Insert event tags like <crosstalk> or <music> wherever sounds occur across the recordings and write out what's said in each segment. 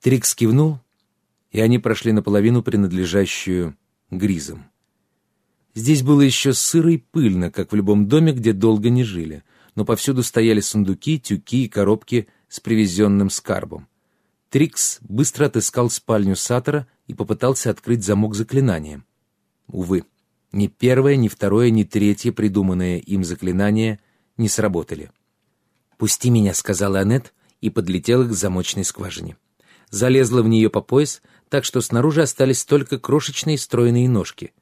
Трикс кивнул, и они прошли наполовину принадлежащую гризам. Здесь было еще сыро и пыльно, как в любом доме, где долго не жили, но повсюду стояли сундуки, тюки и коробки с привезенным скарбом. Трикс быстро отыскал спальню Сатора и попытался открыть замок заклинанием. Увы, ни первое, ни второе, ни третье придуманное им заклинание не сработали. «Пусти меня», — сказала Аннет и подлетела к замочной скважине. Залезла в нее по пояс, так что снаружи остались только крошечные стройные ножки.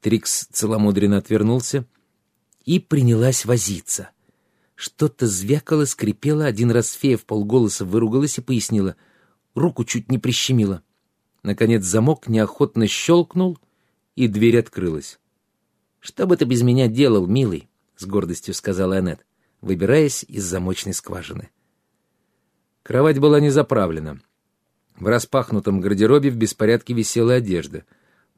Трикс целомудренно отвернулся и принялась возиться. Что-то звякало, скрипело, один раз фея в полголоса выругалась и пояснила. Руку чуть не прищемила. Наконец замок неохотно щелкнул, и дверь открылась. «Что бы ты без меня делал, милый?» — с гордостью сказала Аннет, выбираясь из замочной скважины. Кровать была не заправлена. В распахнутом гардеробе в беспорядке висела одежда.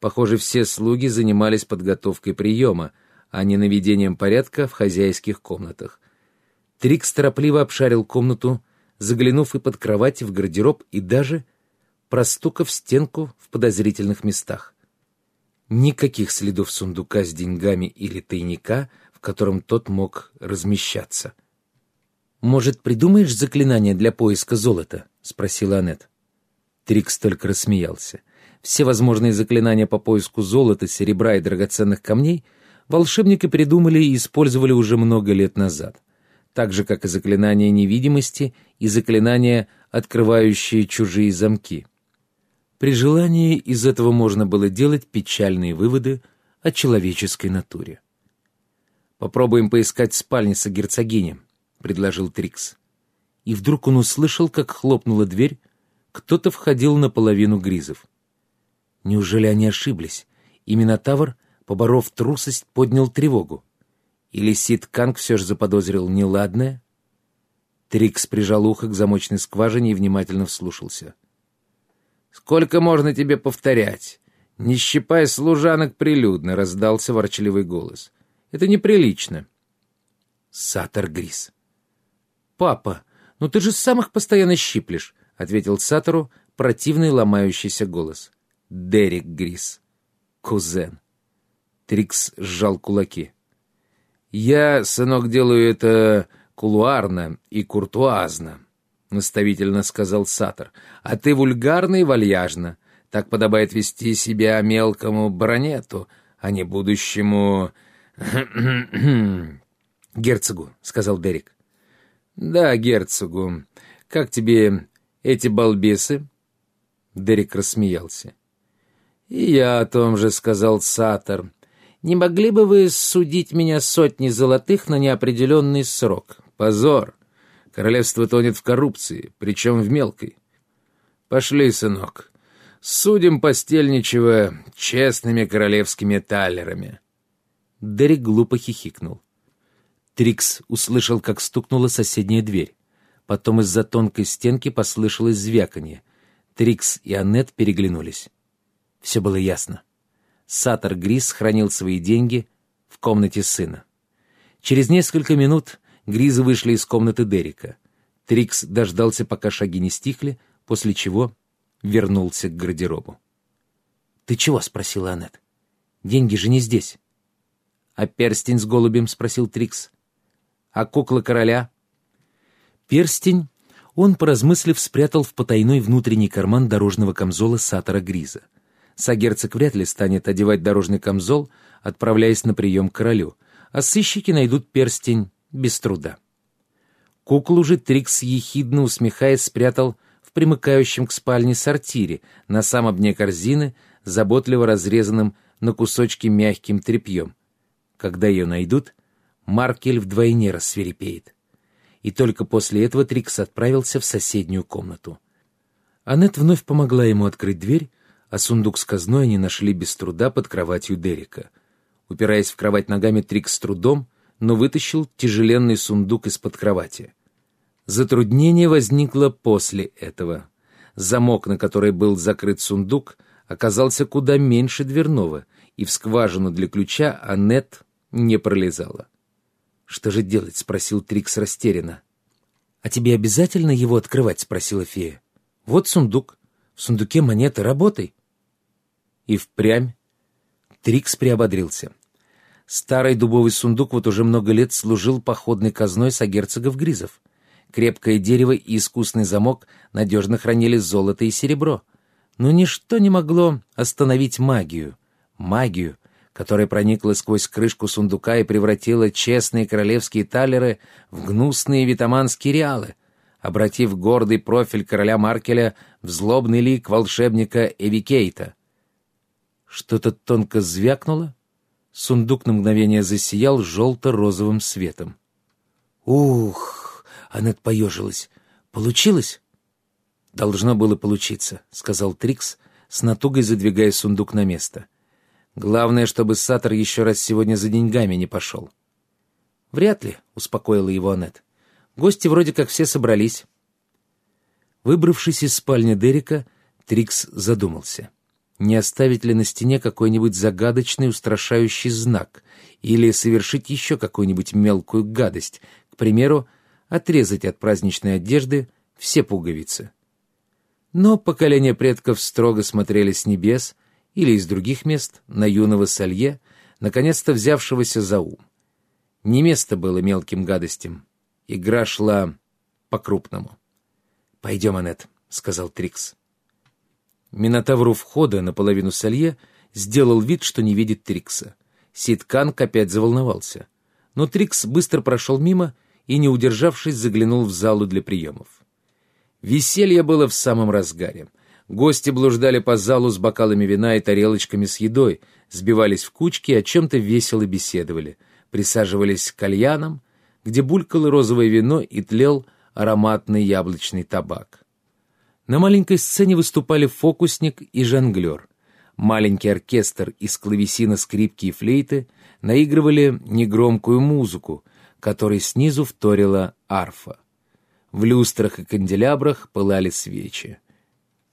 Похоже, все слуги занимались подготовкой приема, а не наведением порядка в хозяйских комнатах. Трикс торопливо обшарил комнату, заглянув и под кровать, и в гардероб, и даже простукав стенку в подозрительных местах. Никаких следов сундука с деньгами или тайника, в котором тот мог размещаться. «Может, придумаешь заклинание для поиска золота?» — спросила Аннет. Трикс только рассмеялся. Все возможные заклинания по поиску золота, серебра и драгоценных камней волшебники придумали и использовали уже много лет назад. Так же, как и заклинания невидимости и заклинания, открывающие чужие замки. При желании из этого можно было делать печальные выводы о человеческой натуре. «Попробуем поискать в спальне герцогини», — предложил Трикс. И вдруг он услышал, как хлопнула дверь, кто-то входил наполовину гризов. Неужели они ошиблись? И Минотавр, поборов трусость, поднял тревогу. Или Сид Канг все же заподозрил неладное? Трикс прижал ухо к замочной скважине и внимательно вслушался — Сколько можно тебе повторять? Не щипай служанок прилюдно, — раздался ворчливый голос. Это неприлично. Сатор Грис. Папа, ну ты же сам их постоянно щиплешь, — ответил Сатору противный ломающийся голос. Дерек Грис. Кузен. Трикс сжал кулаки. «Я, сынок, делаю это кулуарно и куртуазно. — наставительно сказал Сатор. «А ты вульгарно и вальяжно. Так подобает вести себя мелкому баронету, а не будущему...» <clears throat> «Герцогу», — сказал Дерек. «Да, герцогу. Как тебе эти балбесы?» Дерек рассмеялся. «И я о том же», — сказал Сатор. «Не могли бы вы судить меня сотни золотых на неопределенный срок? Позор! Королевство тонет в коррупции, причем в мелкой. Пошли, сынок. Судим постельничего честными королевскими талерами. Дерек глупо хихикнул. Трикс услышал, как стукнула соседняя дверь. Потом из-за тонкой стенки послышалось звяканье. Трикс и Аннет переглянулись. Все было ясно. Сатор Грис хранил свои деньги в комнате сына. Через несколько минут Гризы вышли из комнаты Дерека. Трикс дождался, пока шаги не стихли, после чего вернулся к гардеробу. «Ты чего?» — спросила Аннет. «Деньги же не здесь». «А перстень с голубем?» — спросил Трикс. «А кукла короля?» Перстень он, поразмыслив, спрятал в потайной внутренний карман дорожного камзола Сатора Гриза. Сагерцог вряд ли станет одевать дорожный камзол, отправляясь на прием к королю, а сыщики найдут перстень без труда. Куклу же Трикс, ехидно усмехаясь, спрятал в примыкающем к спальне сортире, на самом дне корзины, заботливо разрезанным на кусочки мягким тряпьем. Когда ее найдут, Маркель вдвойне рассверепеет. И только после этого Трикс отправился в соседнюю комнату. Аннет вновь помогла ему открыть дверь, а сундук с казной они нашли без труда под кроватью Дерека. Упираясь в кровать ногами, Трикс с трудом, но вытащил тяжеленный сундук из-под кровати. Затруднение возникло после этого. Замок, на который был закрыт сундук, оказался куда меньше дверного, и в скважину для ключа Аннет не пролезала. «Что же делать?» — спросил Трикс растерянно. «А тебе обязательно его открывать?» — спросила фея. Вот сундук. В сундуке монеты, работай. И впрямь Трикс приободрился. Старый дубовый сундук вот уже много лет служил походной казной сагерцогов Гризов. Крепкое дерево и искусный замок надежно хранили золото и серебро. Но ничто не могло остановить магию. Магию, которая проникла сквозь крышку сундука и превратила честные королевские талеры в гнусные витаманские реалы, обратив гордый профиль короля Маркеля в злобный лик волшебника Эвикейта. Что-то тонко звякнуло, сундук на мгновение засиял желто-розовым светом. «Ух!» — Аннет поежилась. «Получилось?» «Должно было получиться», — сказал Трикс, с натугой задвигая сундук на место. — Главное, чтобы Саттер еще раз сегодня за деньгами не пошел. «Вряд ли», — успокоила его Аннет. «Гости вроде как все собрались». Выбравшись из спальни Дерека, Трикс задумался. Не оставить ли на стене какой-нибудь загадочный устрашающий знак или совершить еще какую-нибудь мелкую гадость, к примеру, отрезать от праздничной одежды все пуговицы. Но поколения предков строго смотрели с небес — или из других мест на юного Салье, наконец-то взявшегося за ум. Не место было мелким гадостям. Игра шла по-крупному. «Пойдем, Аннет», — сказал Трикс. Минотавр у входа, наполовину Салье, сделал вид, что не видит Трикса. Ситканг опять заволновался. Но Трикс быстро прошел мимо и, не удержавшись, заглянул в залу для приемов. Веселье было в самом разгаре. Гости блуждали по залу с бокалами вина и тарелочками с едой, сбивались в кучки и о чем-то весело беседовали, присаживались к кальянам, где булькало розовое вино и тлел ароматный яблочный табак. На маленькой сцене выступали фокусник и жонглер. Маленький оркестр из клавесина, скрипки и флейты наигрывали негромкую музыку, которой снизу вторила арфа. В люстрах и канделябрах пылали свечи.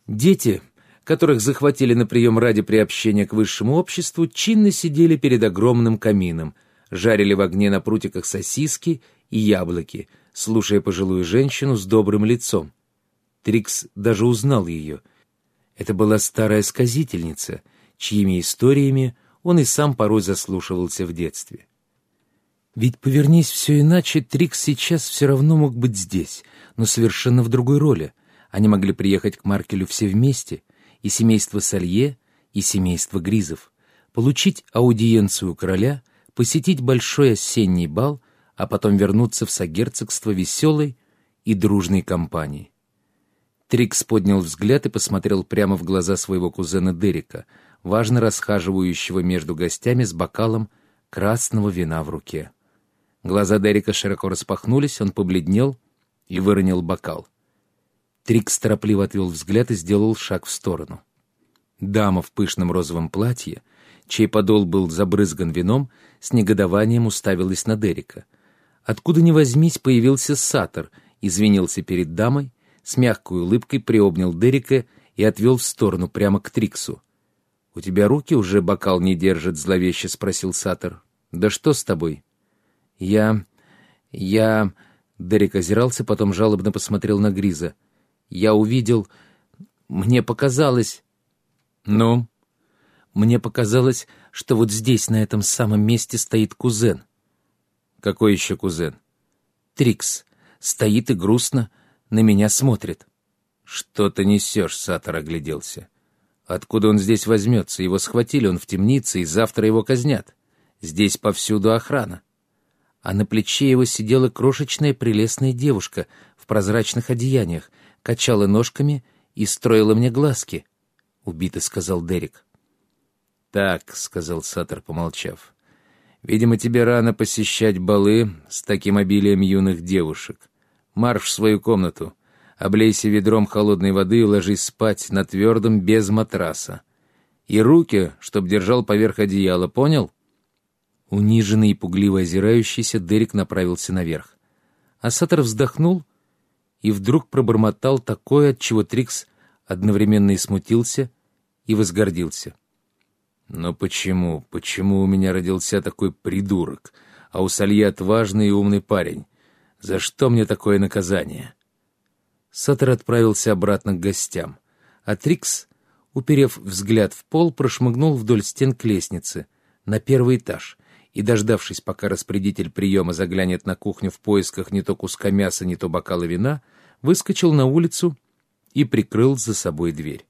Дети, которых захватили на прием ради приобщения к высшему обществу, чинно сидели перед огромным камином, жарили в огне на прутиках сосиски и яблоки, слушая пожилую женщину с добрым лицом. Трикс даже узнал ее. Это была старая сказительница, чьими историями он и сам порой заслушивался в детстве. Ведь повернись все иначе, Трикс сейчас все равно мог быть здесь, но совершенно в другой роли — они могли приехать к Маркелю все вместе, и семейство Салье, и семейство Гризов, получить аудиенцию короля, посетить большой осенний бал, а потом вернуться в согерцогство веселой и дружной компании. Трикс поднял взгляд и посмотрел прямо в глаза своего кузена Дерека, важно расхаживающего между гостями с бокалом красного вина в руке. Глаза Дерека широко распахнулись, он побледнел и выронил бокал. Трикс торопливо отвел взгляд и сделал шаг в сторону. Дама в пышном розовом платье, чей подол был забрызган вином, с негодованием уставилась на Дерека. Откуда ни возьмись, появился Сатор, извинился перед дамой, с мягкой улыбкой приобнял Дерека и отвел в сторону прямо к Триксу. «У тебя руки уже бокал не держат?» — зловеще спросил Сатор. «Да что с тобой?» «Я... я...» Дерек озирался, потом жалобно посмотрел на Гриза. Я увидел... Мне показалось... Ну? Мне показалось, что вот здесь, на этом самом месте, стоит кузен. Какой еще кузен? Трикс. Стоит и грустно на меня смотрит. Что ты несешь, Сатор огляделся. Откуда он здесь возьмется? Его схватили, он в темнице, и завтра его казнят. Здесь повсюду охрана. А на плече его сидела крошечная прелестная девушка в прозрачных одеяниях — качала ножками и строила мне глазки, — убито сказал Дерек. «Так», — сказал Саттер, помолчав, — «видимо, тебе рано посещать балы с таким обилием юных девушек. Марш в свою комнату, облейся ведром холодной воды и ложись спать на твердом без матраса. И руки, чтоб держал поверх одеяла, понял?» Униженный и пугливо озирающийся, Дерек направился наверх. А Саттер вздохнул и вдруг пробормотал такое, от чего Трикс одновременно и смутился, и возгордился. «Но почему, почему у меня родился такой придурок, а у Салье отважный и умный парень? За что мне такое наказание?» Саттер отправился обратно к гостям, а Трикс, уперев взгляд в пол, прошмыгнул вдоль стен к лестнице, на первый этаж, и, дождавшись, пока распорядитель приема заглянет на кухню в поисках не то куска мяса, не то бокала вина, выскочил на улицу и прикрыл за собой дверь.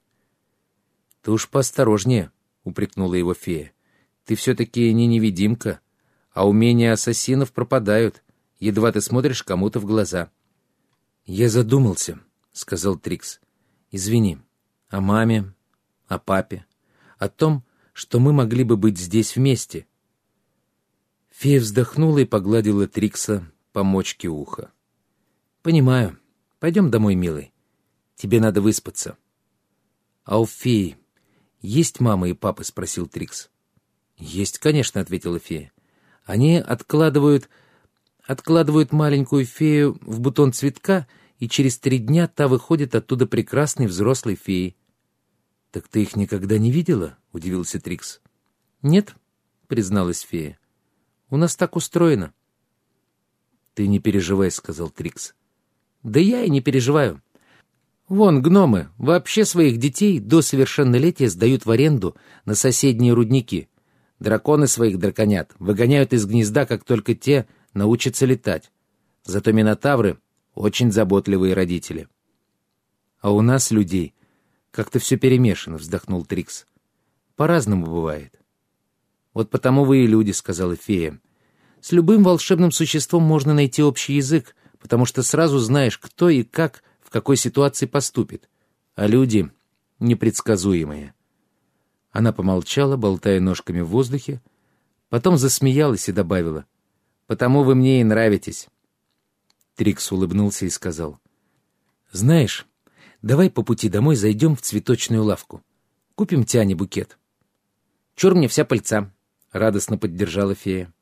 «Ты уж поосторожнее», — упрекнула его фея. «Ты все-таки не невидимка, а умения ассасинов пропадают, едва ты смотришь кому-то в глаза». «Я задумался», — сказал Трикс. «Извини. О маме, о папе, о том, что мы могли бы быть здесь вместе». Фея вздохнула и погладила Трикса по мочке уха. «Понимаю. Пойдем домой, милый. Тебе надо выспаться». «А у феи есть мама и папа?» — спросил Трикс. «Есть, конечно», — ответила фея. «Они откладывают откладывают маленькую фею в бутон цветка, и через три дня та выходит оттуда прекрасной взрослой феей. «Так ты их никогда не видела?» — удивился Трикс. «Нет», — призналась фея. «У нас так устроено». «Ты не переживай», — сказал Трикс. «Да я и не переживаю. Вон, гномы вообще своих детей до совершеннолетия сдают в аренду на соседние рудники. Драконы своих драконят выгоняют из гнезда, как только те научится летать. Зато минотавры — очень заботливые родители. А у нас, людей, как-то все перемешано, — вздохнул Трикс. По-разному бывает. Вот потому вы и люди, — сказала фея. С любым волшебным существом можно найти общий язык, потому что сразу знаешь, кто и как в какой ситуации поступит. А люди непредсказуемые. Она помолчала, болтая ножками в воздухе, потом засмеялась и добавила. Потому вы мне и нравитесь». Трикс улыбнулся и сказал. «Знаешь, давай по пути домой зайдем в цветочную лавку. Купим Тяне букет». «Чур мне вся пыльца», — радостно поддержала фея.